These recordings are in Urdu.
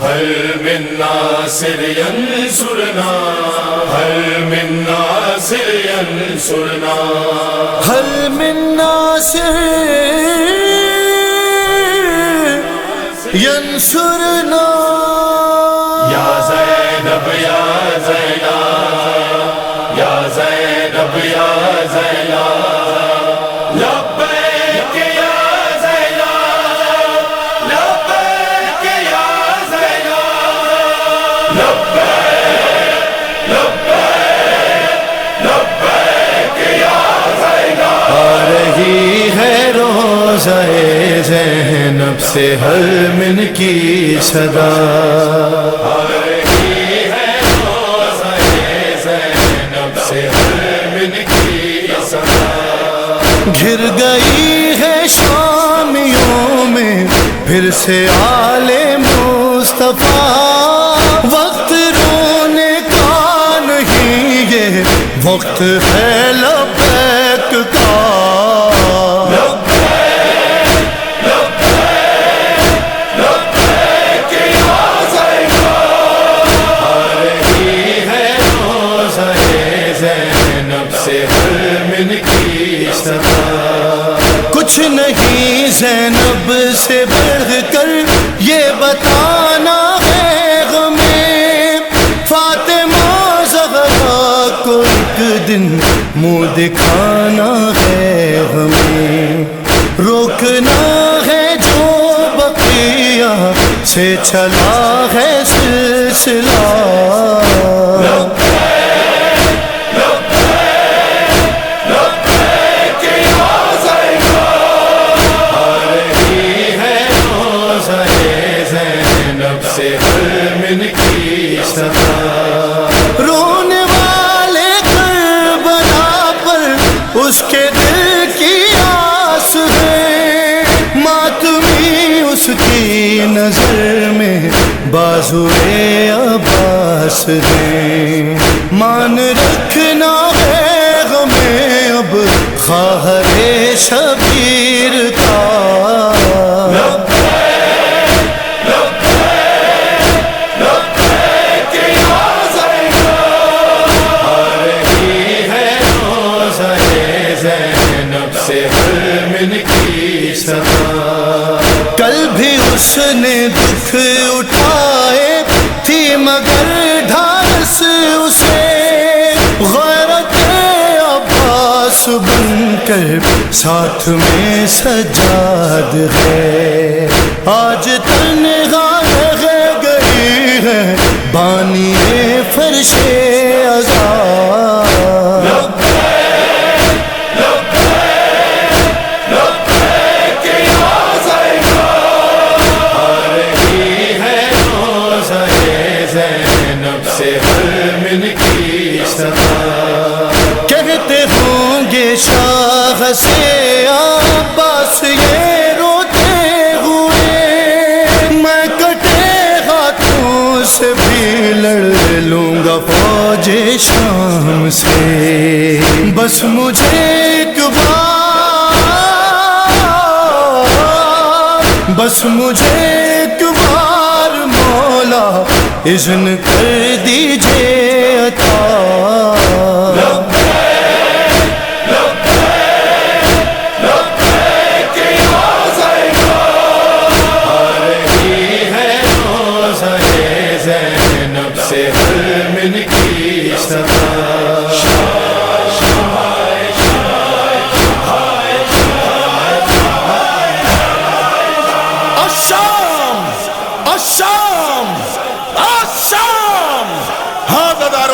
هل من ناصر ينصرنا هل من ناصر ينصرنا هل من ناصر ينصرنا روزہ زینب سے ہر من کی صدا۔ گھر گئی ہے شامیوں میں، پھر سے آل مصطفیٰ۔ وقت رونے کا نہیں یہ وقت ہے کچھ نہیں زینب سے بڑھ کر یہ بتانا ہے غمیں فاطمہ زہرا کو ایک دن منہ دکھانا ہے ہمیں۔ روکنا ہے جو بقیہ سے چلا ہے سلسلہ۔ رونے والے کربلا پر اس کے دل کی آس ہے ماتمی اس کی نظر میں، بازو عباس ہے مان رکھنا ہے ہمیں اب خواہر شبیر کل بھی اس نے دکھ اٹھائے تھی مگر ڈھارس اسے۔ غیرت عباس بن کر ساتھ میں سجاد ہے۔ آج تنہا رہ گئی ہے بانی فرش شاہ سے آباس یہ روتے ہوئے۔ میں کٹے ہاتھوں سے بھی لڑ لوں گا فوج شام سے۔ بس مجھے ایک بار، بس مجھے ایک بار مولا، اذن کر دیجیے عطا۔ ہاں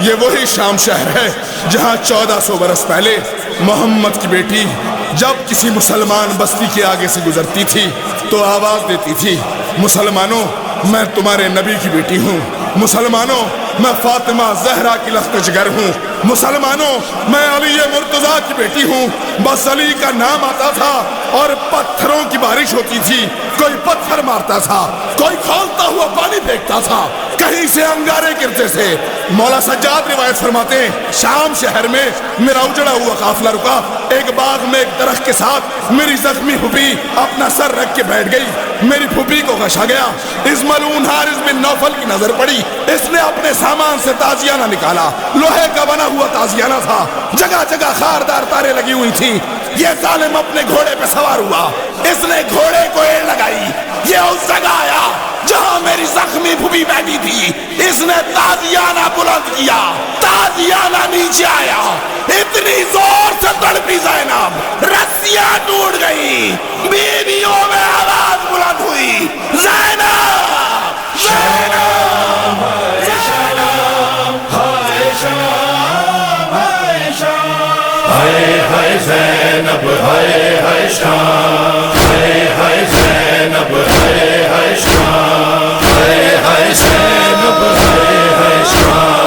یہ وہی شام شہر ہے جہاں چودہ سو برس پہلے محمد کی بیٹی جب کسی مسلمان بستی کے آگے سے گزرتی تھی تو آواز دیتی تھی، مسلمانوں، میں تمہارے نبی کی بیٹی ہوں، مسلمانوں میں فاطمہ زہرا کی لخت جگر ہوں. مسلمانوں، میں علی مرتضیٰ کی بیٹی ہوں. بس علی کا نام آتا تھا اور پتھروں کی بارش ہوتی تھی۔ کوئی پتھر مارتا تھا، کوئی کھولتا ہوا پانی پھینکتا تھا۔ کہیں سے انگارے گرتے تھے۔ مولا سجاد روایت فرماتے ہیں، شام شہر میں میرا اجڑا ہوا قافلہ رکا۔ ایک باغ میں ایک درخت کے ساتھ میری زخمی پھوپھی اپنا سر رکھ کے بیٹھ گئی۔ میری پھوپھی کو غشا گیا۔ اس ملعون حارث بن نوفل کی نظر پڑی۔ اس نے اپنے سامان سے تازیانہ نکالا۔ لوہے کا بنا ہوا تازیانہ تھا۔ جگہ جگہ خاردار تارے لگی ہوئی تھی یہ ظالم اپنے گھوڑے پہ سوار ہوا۔ اس نے گھوڑے کو ایڑ لگائی۔ یہ اس جگہ آیا جہاں میری زخمی پھوپھی بیٹھی تھی۔ اس نے تازیانہ بلند کیا۔ تازیانہ نیچے آیا۔ اتنی زور سے تڑپی زینب۔ رسیاں ٹوٹ گئی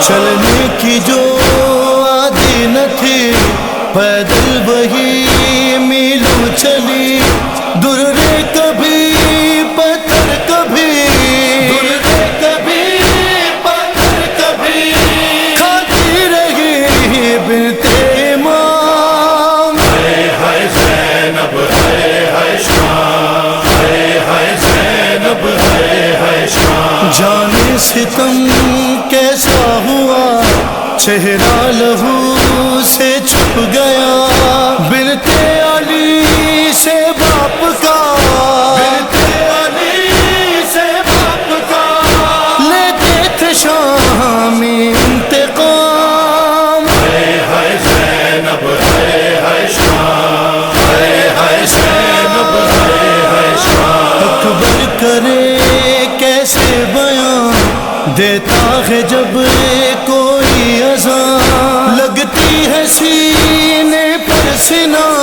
چلنے کی جو عادی نہ تھی پیدل وہی میلو چلی در چہرہ لہو سے چھپ گیا۔ بنتے دیتا ہے جب کوئی اذان لگتی ہے سینے پر سنا۔